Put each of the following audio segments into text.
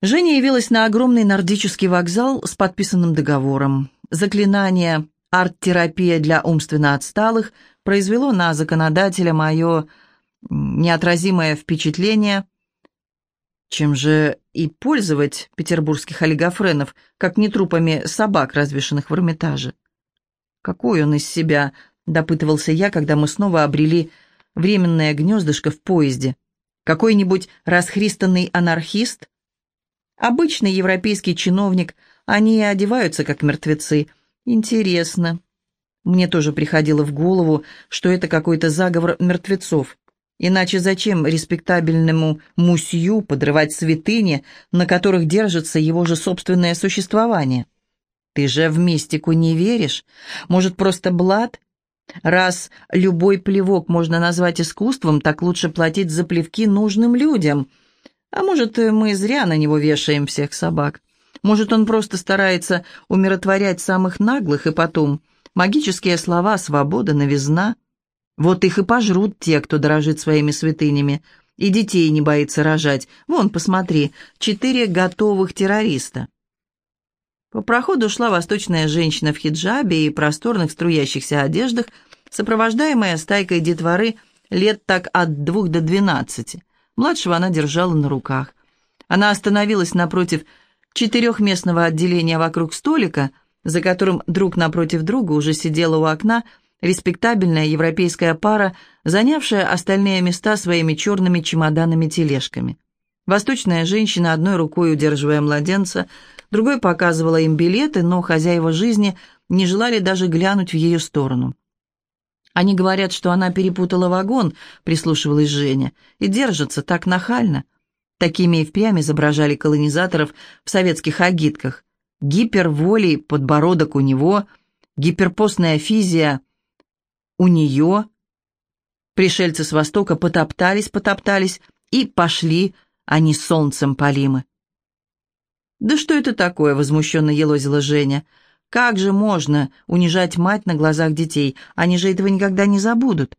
Женя явилась на огромный нордический вокзал с подписанным договором. Заклинание «Арт-терапия для умственно отсталых» произвело на законодателя мое неотразимое впечатление. Чем же и пользовать петербургских олигофренов, как не трупами собак, развешанных в Эрмитаже? Какой он из себя, допытывался я, когда мы снова обрели временное гнездышко в поезде. Какой-нибудь расхристанный анархист? Обычный европейский чиновник, они одеваются как мертвецы. Интересно. Мне тоже приходило в голову, что это какой-то заговор мертвецов. Иначе зачем респектабельному мусью подрывать святыни, на которых держится его же собственное существование? Ты же в мистику не веришь? Может, просто блад? Раз любой плевок можно назвать искусством, так лучше платить за плевки нужным людям — а может, мы зря на него вешаем всех собак. Может, он просто старается умиротворять самых наглых, и потом магические слова «свобода», «новизна». Вот их и пожрут те, кто дорожит своими святынями, и детей не боится рожать. Вон, посмотри, четыре готовых террориста. По проходу шла восточная женщина в хиджабе и просторных струящихся одеждах, сопровождаемая стайкой детворы лет так от двух до двенадцати. Младшего она держала на руках. Она остановилась напротив четырехместного отделения вокруг столика, за которым друг напротив друга уже сидела у окна респектабельная европейская пара, занявшая остальные места своими черными чемоданами-тележками. Восточная женщина, одной рукой удерживая младенца, другой показывала им билеты, но хозяева жизни не желали даже глянуть в ее сторону. Они говорят, что она перепутала вагон, прислушивалась Женя, и держится так нахально. Такими и впрямь изображали колонизаторов в советских агитках. Гиперволей, подбородок у него, гиперпостная физия у нее. Пришельцы с Востока потоптались, потоптались и пошли, они солнцем полимы. «Да что это такое?» — возмущенно елозила Женя. Как же можно унижать мать на глазах детей? Они же этого никогда не забудут.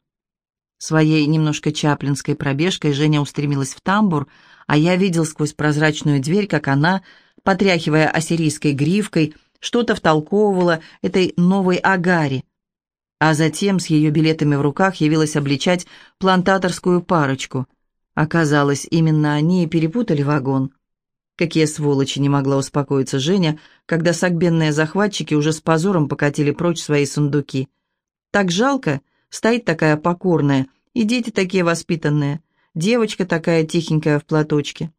Своей немножко чаплинской пробежкой Женя устремилась в тамбур, а я видел сквозь прозрачную дверь, как она, потряхивая ассирийской гривкой, что-то втолковывала этой новой агаре. А затем с ее билетами в руках явилась обличать плантаторскую парочку. Оказалось, именно они и перепутали вагон. Какие сволочи, не могла успокоиться Женя, когда сагбенные захватчики уже с позором покатили прочь свои сундуки. Так жалко, стоит такая покорная, и дети такие воспитанные, девочка такая тихенькая в платочке.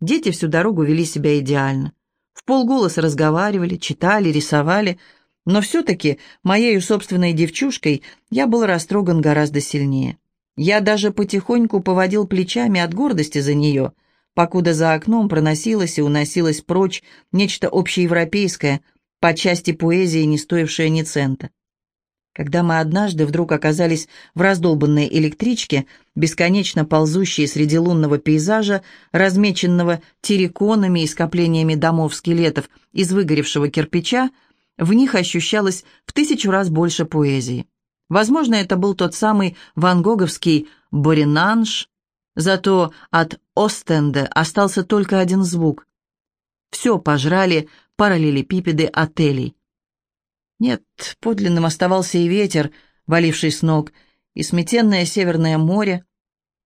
Дети всю дорогу вели себя идеально. В полголоса разговаривали, читали, рисовали, но все-таки моею собственной девчушкой я был растроган гораздо сильнее. Я даже потихоньку поводил плечами от гордости за нее — покуда за окном проносилось и уносилось прочь нечто общеевропейское, по части поэзии, не стоившее ни цента. Когда мы однажды вдруг оказались в раздолбанной электричке, бесконечно ползущей среди лунного пейзажа, размеченного терриконами и скоплениями домов-скелетов из выгоревшего кирпича, в них ощущалось в тысячу раз больше поэзии. Возможно, это был тот самый ван Боринанж, Зато от Остенда остался только один звук. Все пожрали параллелепипеды отелей. Нет, подлинным оставался и ветер, валивший с ног, и сметенное Северное море.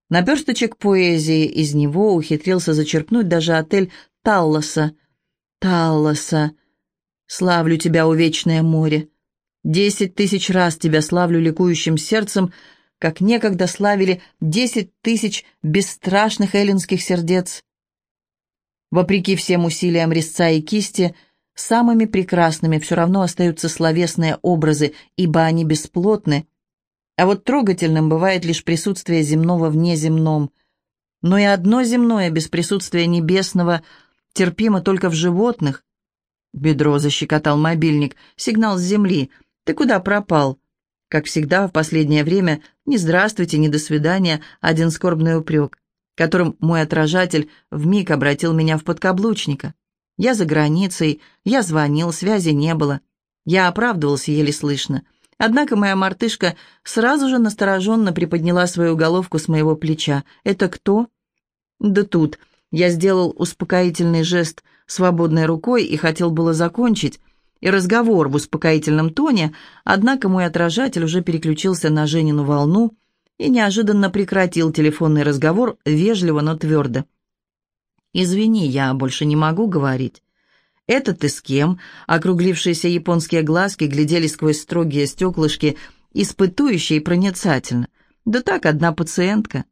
Наперсточек поэзии из него ухитрился зачерпнуть даже отель Таллоса. Таллоса, славлю тебя, увечное море. Десять тысяч раз тебя славлю ликующим сердцем, как некогда славили десять тысяч бесстрашных эллинских сердец. Вопреки всем усилиям резца и кисти, самыми прекрасными все равно остаются словесные образы, ибо они бесплотны, а вот трогательным бывает лишь присутствие земного в неземном. Но и одно земное без присутствия небесного терпимо только в животных. Бедро защекотал мобильник, сигнал с земли. «Ты куда пропал?» Как всегда, в последнее время ни здравствуйте, ни до свидания, один скорбный упрек, которым мой отражатель вмиг обратил меня в подкаблучника. Я за границей, я звонил, связи не было. Я оправдывался еле слышно. Однако моя мартышка сразу же настороженно приподняла свою головку с моего плеча. «Это кто?» «Да тут. Я сделал успокоительный жест свободной рукой и хотел было закончить, и разговор в успокоительном тоне, однако мой отражатель уже переключился на Женину волну и неожиданно прекратил телефонный разговор вежливо, но твердо. «Извини, я больше не могу говорить». «Это ты с кем?» Округлившиеся японские глазки глядели сквозь строгие стеклышки, испытующие и проницательно. «Да так, одна пациентка».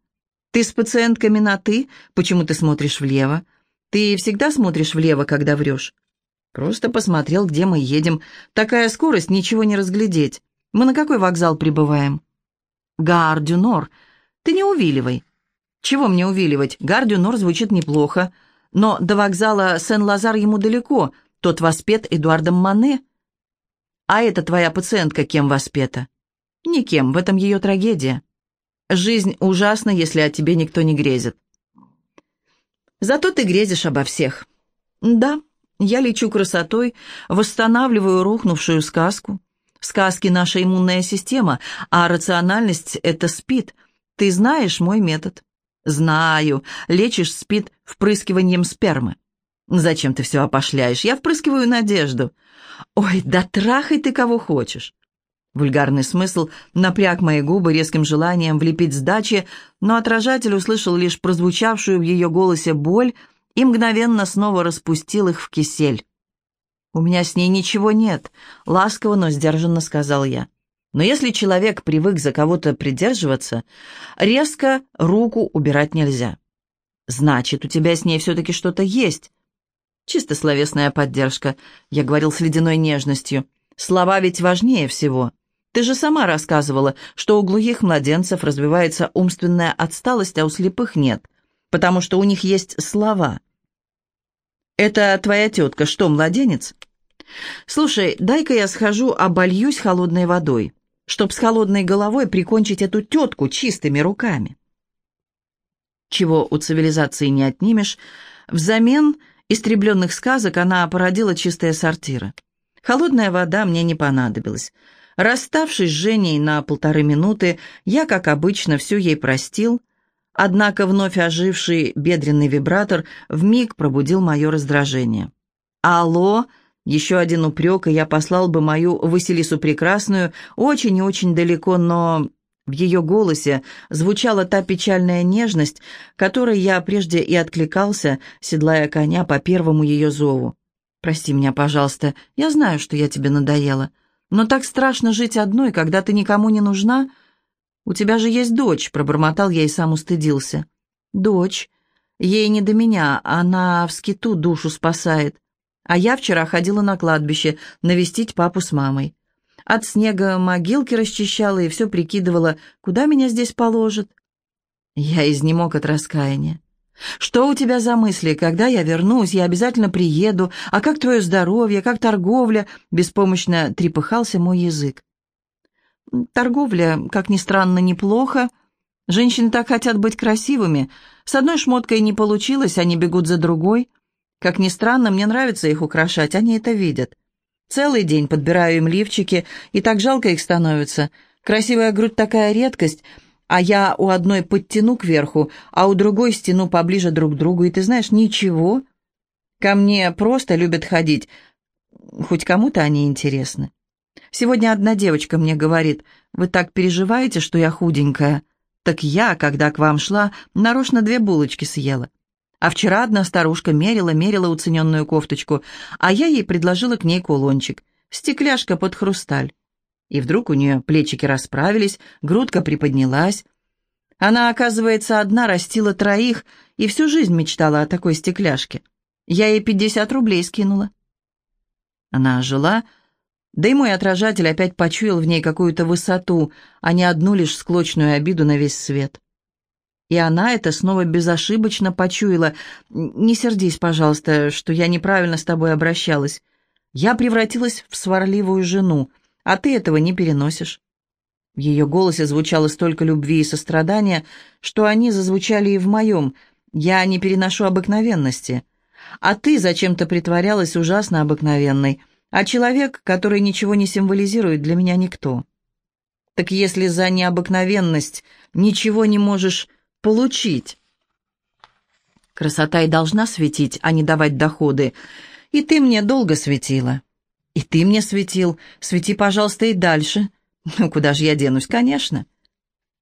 «Ты с пациентками на «ты»? Почему ты смотришь влево? Ты всегда смотришь влево, когда врешь?» «Просто посмотрел, где мы едем. Такая скорость, ничего не разглядеть. Мы на какой вокзал прибываем?» «Гар-дю-Нор. Ты не увиливай». «Чего мне увиливать? Гар-дю-Нор звучит неплохо. Но до вокзала Сен-Лазар ему далеко. Тот воспет Эдуардом Мане». «А эта твоя пациентка кем воспета?» «Никем. В этом ее трагедия. Жизнь ужасна, если о тебе никто не грезит». «Зато ты грезишь обо всех». «Да, я лечу красотой, восстанавливаю рухнувшую сказку. Сказки — наша иммунная система, а рациональность — это спит. Ты знаешь мой метод?» «Знаю. Лечишь спит впрыскиванием спермы». «Зачем ты все опошляешь? Я впрыскиваю надежду». «Ой, да трахай ты кого хочешь». Вульгарный смысл напряг мои губы резким желанием влепить сдачи, но отражатель услышал лишь прозвучавшую в ее голосе боль и мгновенно снова распустил их в кисель. «У меня с ней ничего нет», — ласково, но сдержанно сказал я. «Но если человек привык за кого-то придерживаться, резко руку убирать нельзя. Значит, у тебя с ней все-таки что-то есть». «Чисто словесная поддержка», — я говорил с ледяной нежностью. «Слова ведь важнее всего. Ты же сама рассказывала, что у глухих младенцев развивается умственная отсталость, а у слепых нет, потому что у них есть слова». «Это твоя тетка что, младенец?» «Слушай, дай-ка я схожу, обольюсь холодной водой, чтоб с холодной головой прикончить эту тетку чистыми руками». Чего у цивилизации не отнимешь, взамен истребленных сказок она породила чистые сортиры. Холодная вода мне не понадобилась. Расставшись с Женей на полторы минуты, я, как обычно, все ей простил, Однако вновь оживший бедренный вибратор вмиг пробудил мое раздражение. «Алло!» Еще один упрек, и я послал бы мою Василису Прекрасную очень и очень далеко, но в ее голосе звучала та печальная нежность, которой я прежде и откликался, седлая коня по первому ее зову. «Прости меня, пожалуйста, я знаю, что я тебе надоела, но так страшно жить одной, когда ты никому не нужна», «У тебя же есть дочь», — пробормотал я и сам устыдился. «Дочь. Ей не до меня, она в скиту душу спасает. А я вчера ходила на кладбище навестить папу с мамой. От снега могилки расчищала и все прикидывала, куда меня здесь положат. Я изнемог от раскаяния. «Что у тебя за мысли? Когда я вернусь, я обязательно приеду. А как твое здоровье, как торговля?» Беспомощно трепыхался мой язык. Торговля, как ни странно, неплохо. Женщины так хотят быть красивыми. С одной шмоткой не получилось, они бегут за другой. Как ни странно, мне нравится их украшать, они это видят. Целый день подбираю им лифчики, и так жалко их становится. Красивая грудь такая редкость, а я у одной подтяну кверху, а у другой стяну поближе друг к другу, и ты знаешь, ничего. Ко мне просто любят ходить, хоть кому-то они интересны. Сегодня одна девочка мне говорит, «Вы так переживаете, что я худенькая?» Так я, когда к вам шла, нарочно две булочки съела. А вчера одна старушка мерила-мерила уцененную кофточку, а я ей предложила к ней кулончик. Стекляшка под хрусталь. И вдруг у нее плечики расправились, грудка приподнялась. Она, оказывается, одна растила троих и всю жизнь мечтала о такой стекляшке. Я ей пятьдесят рублей скинула. Она жила, да и мой отражатель опять почуял в ней какую-то высоту, а не одну лишь склочную обиду на весь свет. И она это снова безошибочно почуяла. «Не сердись, пожалуйста, что я неправильно с тобой обращалась. Я превратилась в сварливую жену, а ты этого не переносишь». В ее голосе звучало столько любви и сострадания, что они зазвучали и в моем. «Я не переношу обыкновенности. А ты зачем-то притворялась ужасно обыкновенной а человек, который ничего не символизирует, для меня никто. Так если за необыкновенность ничего не можешь получить, Красота и должна светить, а не давать доходы. И ты мне долго светила. И ты мне светил. Свети, пожалуйста, и дальше. Ну, куда же я денусь, конечно.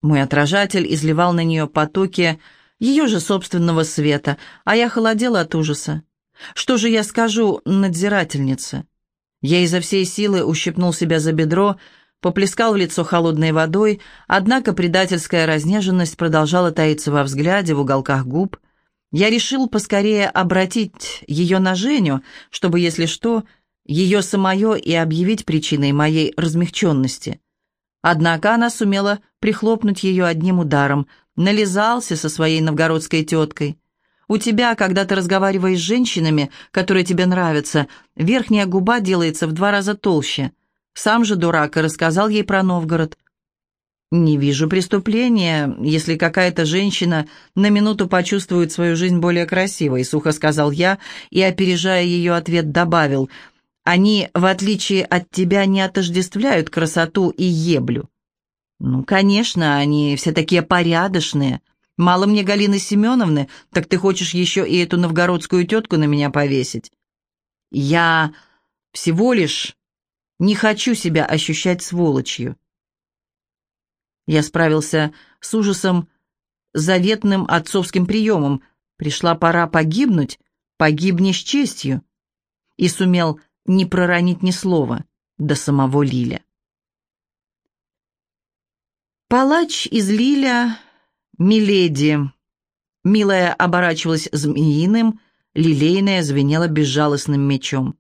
Мой отражатель изливал на нее потоки ее же собственного света, а я холодела от ужаса. Что же я скажу надзирательнице? Я изо всей силы ущипнул себя за бедро, поплескал в лицо холодной водой, однако предательская разнеженность продолжала таиться во взгляде, в уголках губ. Я решил поскорее обратить ее на Женю, чтобы, если что, ее самое и объявить причиной моей размягченности. Однако она сумела прихлопнуть ее одним ударом, нализался со своей новгородской теткой. У тебя, когда ты разговариваешь с женщинами, которые тебе нравятся, верхняя губа делается в два раза толще. Сам же дурак и рассказал ей про Новгород. «Не вижу преступления, если какая-то женщина на минуту почувствует свою жизнь более красивой», — сухо сказал я и, опережая ее ответ, добавил. «Они, в отличие от тебя, не отождествляют красоту и еблю». «Ну, конечно, они все такие порядочные. Мало мне Галины Семеновны, так ты хочешь еще и эту новгородскую тетку на меня повесить?» «Я всего лишь не хочу себя ощущать сволочью». Я справился с ужасом, заветным отцовским приемом. Пришла пора погибнуть, погибни с честью. И сумел не проронить ни слова до самого Лиля. Палач из Лиля, Миледи. Милая оборачивалась змеиным, лилейная звенела безжалостным мечом.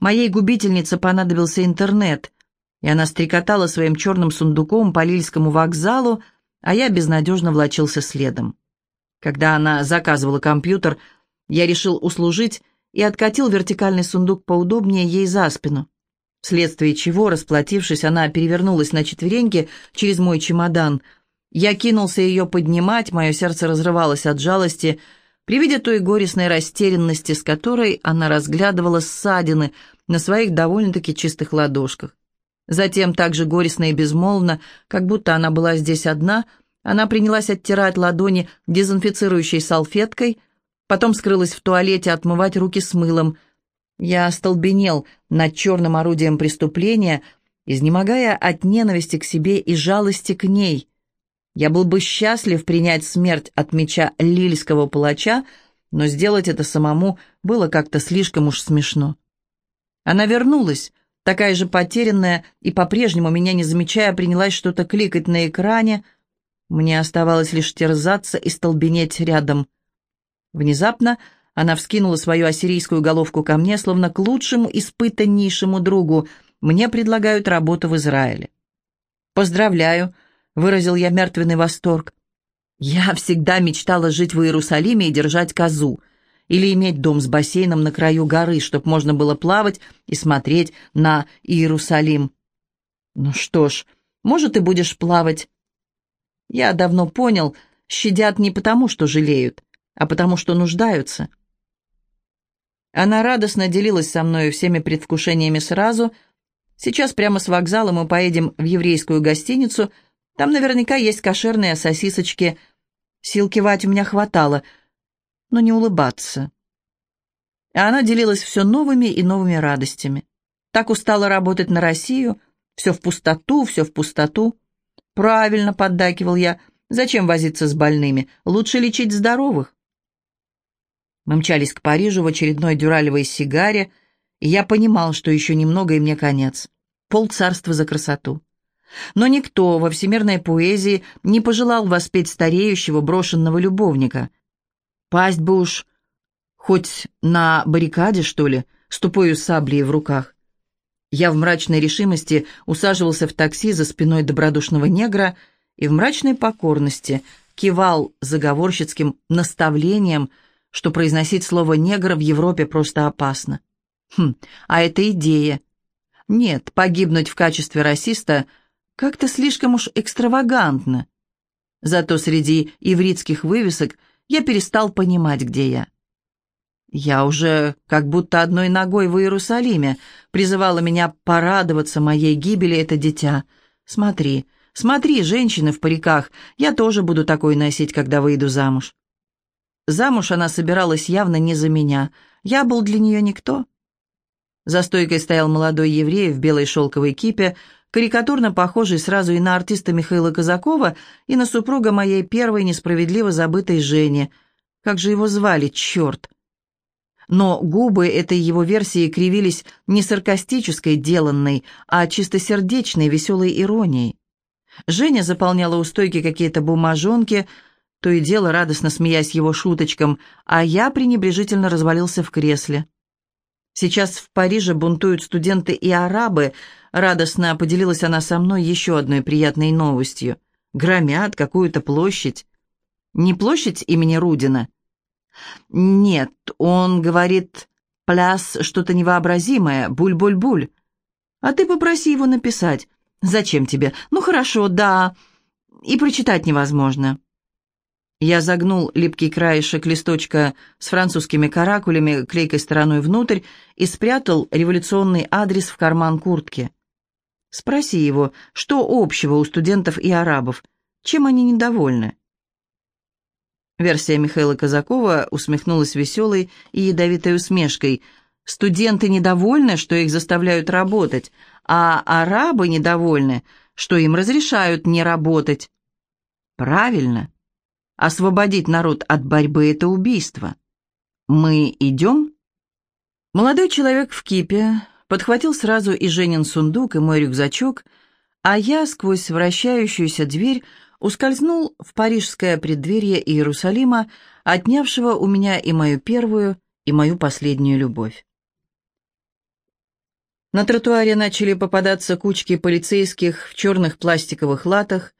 Моей губительнице понадобился интернет, и она стрекотала своим черным сундуком по Лильскому вокзалу, а я безнадежно влачился следом. Когда она заказывала компьютер, я решил услужить и откатил вертикальный сундук поудобнее ей за спину вследствие чего, расплатившись, она перевернулась на четвереньки через мой чемодан. Я кинулся ее поднимать, мое сердце разрывалось от жалости при виде той горестной растерянности, с которой она разглядывала ссадины на своих довольно-таки чистых ладошках. Затем также горестно и безмолвно, как будто она была здесь одна, она принялась оттирать ладони дезинфицирующей салфеткой, потом скрылась в туалете отмывать руки с мылом – я остолбенел над черным орудием преступления, изнемогая от ненависти к себе и жалости к ней. Я был бы счастлив принять смерть от меча лильского палача, но сделать это самому было как-то слишком уж смешно. Она вернулась, такая же потерянная, и по-прежнему, меня не замечая, принялась что-то кликать на экране. Мне оставалось лишь терзаться и столбенеть рядом. Внезапно она вскинула свою ассирийскую головку ко мне, словно к лучшему, испытаннейшему другу. Мне предлагают работу в Израиле. «Поздравляю», — выразил я мертвенный восторг. «Я всегда мечтала жить в Иерусалиме и держать козу, или иметь дом с бассейном на краю горы, чтоб можно было плавать и смотреть на Иерусалим». «Ну что ж, может, и будешь плавать». Я давно понял, щадят не потому, что жалеют, а потому, что нуждаются. Она радостно делилась со мной всеми предвкушениями сразу. Сейчас прямо с вокзала мы поедем в еврейскую гостиницу. Там наверняка есть кошерные сосисочки. Сил кивать у меня хватало, но не улыбаться. А она делилась все новыми и новыми радостями. Так устала работать на Россию. Все в пустоту, все в пустоту. Правильно, поддакивал я. Зачем возиться с больными? Лучше лечить здоровых. Мы мчались к Парижу в очередной дюралевой сигаре, и я понимал, что еще немного и мне конец. Пол царства за красоту. Но никто во всемирной поэзии не пожелал воспеть стареющего брошенного любовника. Пасть бы уж хоть на баррикаде, что ли, с тупою саблей в руках. Я в мрачной решимости усаживался в такси за спиной добродушного негра и в мрачной покорности кивал заговорщицким наставлением – что произносить слово «негр» в Европе просто опасно. Хм, а это идея. Нет, погибнуть в качестве расиста как-то слишком уж экстравагантно. Зато среди ивритских вывесок я перестал понимать, где я. Я уже как будто одной ногой в Иерусалиме призывала меня порадоваться моей гибели это дитя. Смотри, смотри, женщины в париках, я тоже буду такой носить, когда выйду замуж. Замуж она собиралась явно не за меня. Я был для нее никто. За стойкой стоял молодой еврей в белой шелковой кипе, карикатурно похожий сразу и на артиста Михаила Казакова, и на супруга моей первой несправедливо забытой Жени. Как же его звали, черт! Но губы этой его версии кривились не саркастической, деланной, а чистосердечной, веселой иронией. Женя заполняла у стойки какие-то бумажонки, то и дело радостно смеясь его шуточкам, а я пренебрежительно развалился в кресле. Сейчас в Париже бунтуют студенты и арабы, радостно поделилась она со мной еще одной приятной новостью. Громят какую-то площадь. Не площадь имени Рудина? Нет, он говорит, пляс что-то невообразимое, буль-буль-буль. А ты попроси его написать. Зачем тебе? Ну хорошо, да. И прочитать невозможно. Я загнул липкий краешек листочка с французскими каракулями клейкой стороной внутрь и спрятал революционный адрес в карман куртки. Спроси его, что общего у студентов и арабов, чем они недовольны. Версия Михаила Казакова усмехнулась веселой и ядовитой усмешкой. «Студенты недовольны, что их заставляют работать, а арабы недовольны, что им разрешают не работать». «Правильно. Освободить народ от борьбы — это убийство. Мы идем?» Молодой человек в кипе подхватил сразу и Женин сундук, и мой рюкзачок, а я сквозь вращающуюся дверь ускользнул в парижское преддверие Иерусалима, отнявшего у меня и мою первую, и мою последнюю любовь. На тротуаре начали попадаться кучки полицейских в черных пластиковых латах,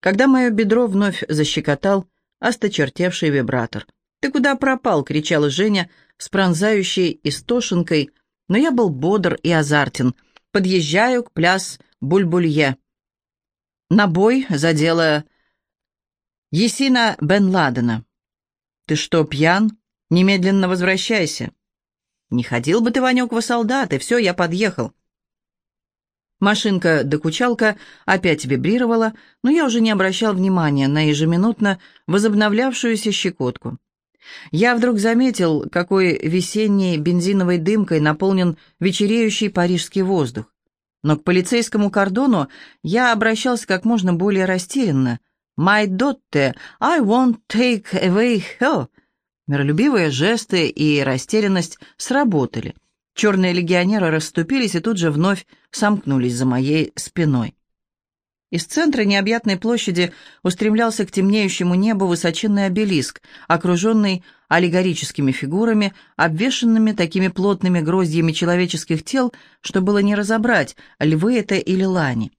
когда мое бедро вновь защекотал осточертевший вибратор. «Ты куда пропал?» — кричала Женя с пронзающей истошенкой, но я был бодр и азартен. «Подъезжаю к пляс Бульбулье». На бой задела Есина Бен Ладена. «Ты что, пьян? Немедленно возвращайся». «Не ходил бы ты, Ванек, во солдаты. Все, я подъехал». Машинка-докучалка опять вибрировала, но я уже не обращал внимания на ежеминутно возобновлявшуюся щекотку. Я вдруг заметил, какой весенней бензиновой дымкой наполнен вечереющий парижский воздух. Но к полицейскому кордону я обращался как можно более растерянно. «My daughter, I won't take away her». Миролюбивые жесты и растерянность сработали. Черные легионеры расступились и тут же вновь сомкнулись за моей спиной. Из центра необъятной площади устремлялся к темнеющему небу высоченный обелиск, окруженный аллегорическими фигурами, обвешанными такими плотными гроздьями человеческих тел, что было не разобрать, львы это или лани.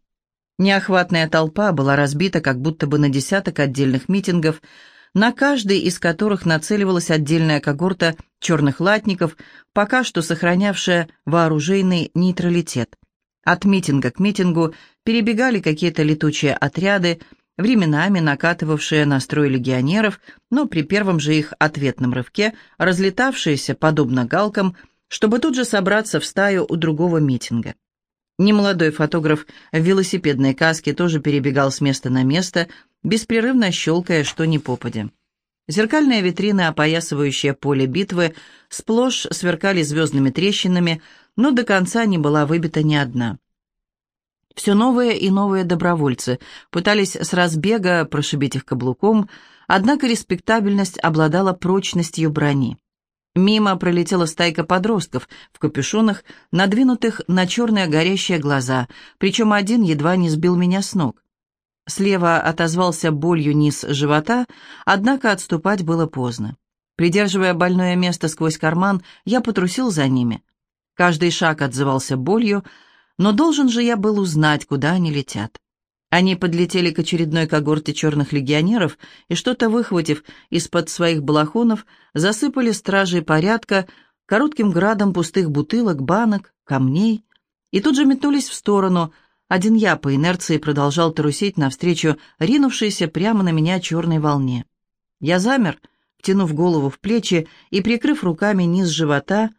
Неохватная толпа была разбита как будто бы на десяток отдельных митингов, на каждый из которых нацеливалась отдельная когорта черных латников, пока что сохранявшая вооруженный нейтралитет. От митинга к митингу перебегали какие-то летучие отряды, временами накатывавшие на строй легионеров, но при первом же их ответном рывке разлетавшиеся, подобно галкам, чтобы тут же собраться в стаю у другого митинга. Немолодой фотограф в велосипедной каске тоже перебегал с места на место, беспрерывно щелкая что ни попадя. Зеркальные витрины, опоясывающие поле битвы, сплошь сверкали звездными трещинами, но до конца не была выбита ни одна. Все новые и новые добровольцы пытались с разбега прошибить их каблуком, однако респектабельность обладала прочностью брони. Мимо пролетела стайка подростков в капюшонах, надвинутых на черные горящие глаза, причем один едва не сбил меня с ног. Слева отозвался болью низ живота, однако отступать было поздно. Придерживая больное место сквозь карман, я потрусил за ними. Каждый шаг отзывался болью, но должен же я был узнать, куда они летят. Они подлетели к очередной когорте черных легионеров и, что-то выхватив из-под своих балахонов, засыпали стражей порядка коротким градом пустых бутылок, банок, камней, и тут же метнулись в сторону. Один я по инерции продолжал трусить навстречу ринувшейся прямо на меня черной волне. Я замер, втянув голову в плечи и прикрыв руками низ живота,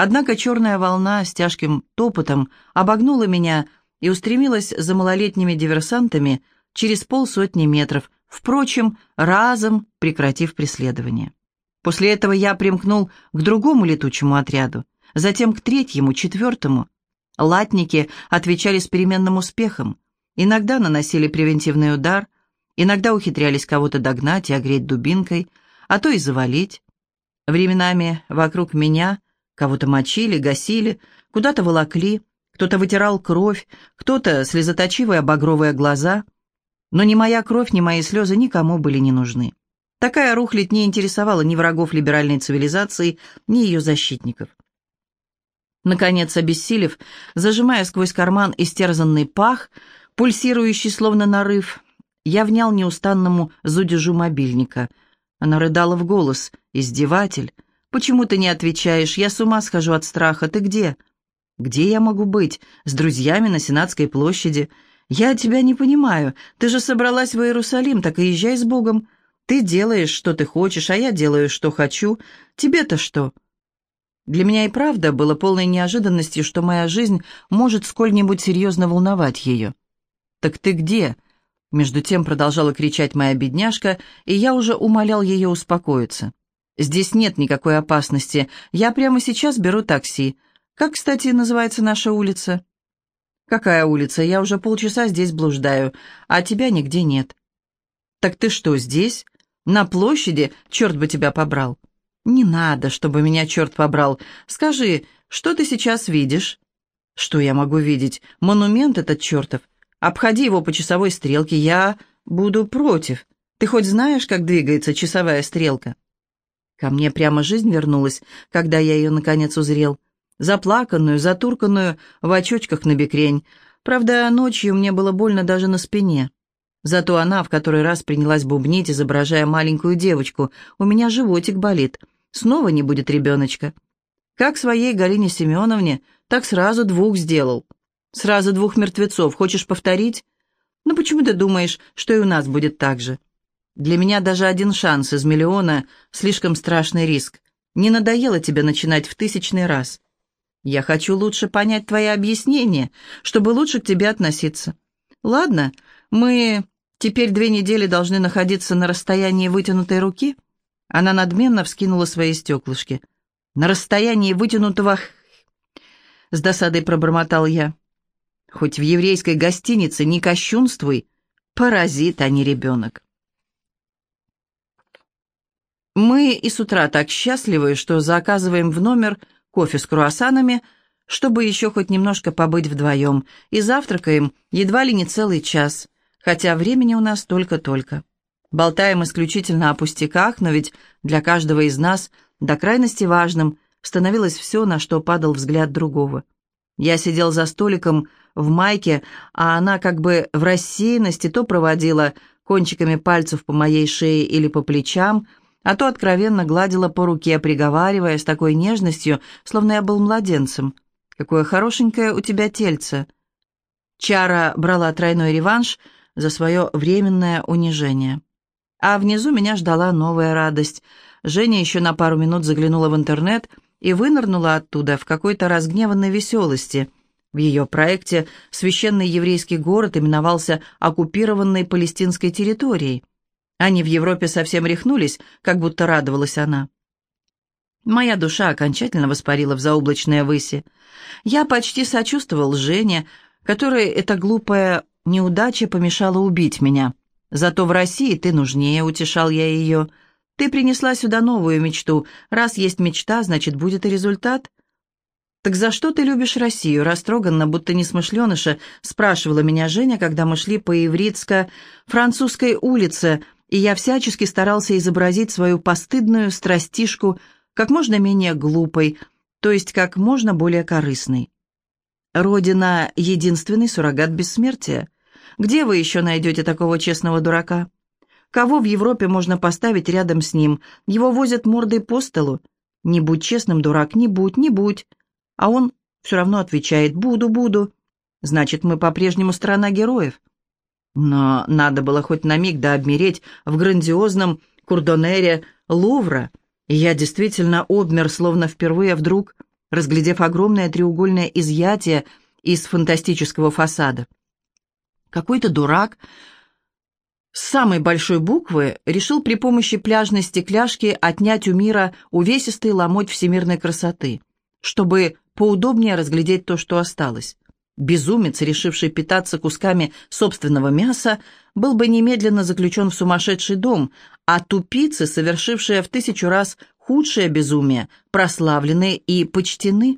Однако черная волна с тяжким топотом обогнула меня и устремилась за малолетними диверсантами через полсотни метров, впрочем, разом прекратив преследование. После этого я примкнул к другому летучему отряду, затем к третьему, четвертому. Латники отвечали с переменным успехом. Иногда наносили превентивный удар, иногда ухитрялись кого-то догнать и огреть дубинкой, а то и завалить. Временами вокруг меня кого-то мочили, гасили, куда-то волокли, кто-то вытирал кровь, кто-то слезоточивые багровые глаза. Но ни моя кровь, ни мои слезы никому были не нужны. Такая рухлядь не интересовала ни врагов либеральной цивилизации, ни ее защитников. Наконец, обессилев, зажимая сквозь карман истерзанный пах, пульсирующий словно нарыв, я внял неустанному зудежу мобильника. Она рыдала в голос. «Издеватель! Почему ты не отвечаешь? Я с ума схожу от страха. Ты где?» «Где я могу быть? С друзьями на Сенатской площади. Я тебя не понимаю. Ты же собралась в Иерусалим, так и езжай с Богом. Ты делаешь, что ты хочешь, а я делаю, что хочу. Тебе-то что?» Для меня и правда было полной неожиданностью, что моя жизнь может сколь-нибудь серьезно волновать ее. «Так ты где?» Между тем продолжала кричать моя бедняжка, и я уже умолял ее успокоиться. «Здесь нет никакой опасности. Я прямо сейчас беру такси. Как, кстати, называется наша улица?» «Какая улица? Я уже полчаса здесь блуждаю, а тебя нигде нет». «Так ты что, здесь? На площади? Черт бы тебя побрал!» «Не надо, чтобы меня черт побрал. Скажи, что ты сейчас видишь?» «Что я могу видеть? Монумент этот чертов. Обходи его по часовой стрелке. Я буду против. Ты хоть знаешь, как двигается часовая стрелка?» Ко мне прямо жизнь вернулась, когда я ее наконец узрел заплаканную, затурканную, в очочках на бекрень. Правда, ночью мне было больно даже на спине. Зато она в который раз принялась бубнить, изображая маленькую девочку. «У меня животик болит. Снова не будет ребеночка». Как своей Галине Семеновне, так сразу двух сделал. Сразу двух мертвецов. Хочешь повторить? Ну почему ты думаешь, что и у нас будет так же? Для меня даже один шанс из миллиона — слишком страшный риск. Не надоело тебе начинать в тысячный раз?» Я хочу лучше понять твои объяснения, чтобы лучше к тебе относиться. Ладно, мы теперь две недели должны находиться на расстоянии вытянутой руки?» Она надменно вскинула свои стеклышки. «На расстоянии вытянутого...» С досадой пробормотал я. «Хоть в еврейской гостинице не кощунствуй, паразит, а не ребенок». Мы и с утра так счастливы, что заказываем в номер кофе с круассанами, чтобы еще хоть немножко побыть вдвоем, и завтракаем едва ли не целый час, хотя времени у нас только-только. Болтаем исключительно о пустяках, но ведь для каждого из нас до крайности важным становилось все, на что падал взгляд другого. Я сидел за столиком в майке, а она как бы в рассеянности то проводила кончиками пальцев по моей шее или по плечам, а то откровенно гладила по руке, приговаривая с такой нежностью, словно я был младенцем. «Какое хорошенькое у тебя тельце!» Чара брала тройной реванш за свое временное унижение. А внизу меня ждала новая радость. Женя еще на пару минут заглянула в интернет и вынырнула оттуда в какой-то разгневанной веселости. В ее проекте священный еврейский город именовался оккупированной палестинской территорией. Они в Европе совсем рехнулись, как будто радовалась она. Моя душа окончательно воспарила в заоблачные выси. Я почти сочувствовал Жене, которой эта глупая неудача помешала убить меня. Зато в России ты нужнее, утешал я ее. Ты принесла сюда новую мечту. Раз есть мечта, значит, будет и результат. «Так за что ты любишь Россию?» Растроганно, будто несмышленыша, спрашивала меня Женя, когда мы шли по Ивритско-французской улице – и я всячески старался изобразить свою постыдную страстишку как можно менее глупой, то есть как можно более корыстной. Родина — единственный суррогат бессмертия. Где вы еще найдете такого честного дурака? Кого в Европе можно поставить рядом с ним? Его возят мордой по столу. Не будь честным, дурак, не будь, не будь. А он все равно отвечает «буду, буду». Значит, мы по-прежнему страна героев. Но надо было хоть на миг да обмереть в грандиозном курдонере Лувра, и я действительно обмер, словно впервые вдруг, разглядев огромное треугольное изъятие из фантастического фасада. Какой-то дурак с самой большой буквы решил при помощи пляжной стекляшки отнять у мира увесистый ломоть всемирной красоты, чтобы поудобнее разглядеть то, что осталось. Безумец, решивший питаться кусками собственного мяса, был бы немедленно заключен в сумасшедший дом, а тупицы, совершившие в тысячу раз худшее безумие, прославлены и почтены.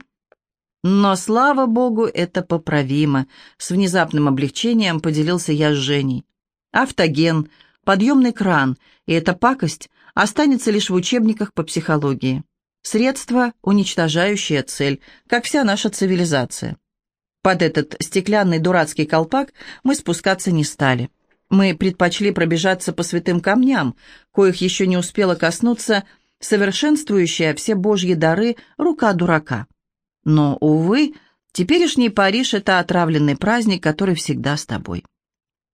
Но, слава богу, это поправимо. С внезапным облегчением поделился я с Женей. Автоген, подъемный кран, и эта пакость останется лишь в учебниках по психологии. Средство, уничтожающее цель, как вся наша цивилизация. Под этот стеклянный дурацкий колпак мы спускаться не стали. Мы предпочли пробежаться по святым камням, коих еще не успела коснуться совершенствующая все божьи дары рука дурака. Но, увы, теперешний Париж — это отравленный праздник, который всегда с тобой.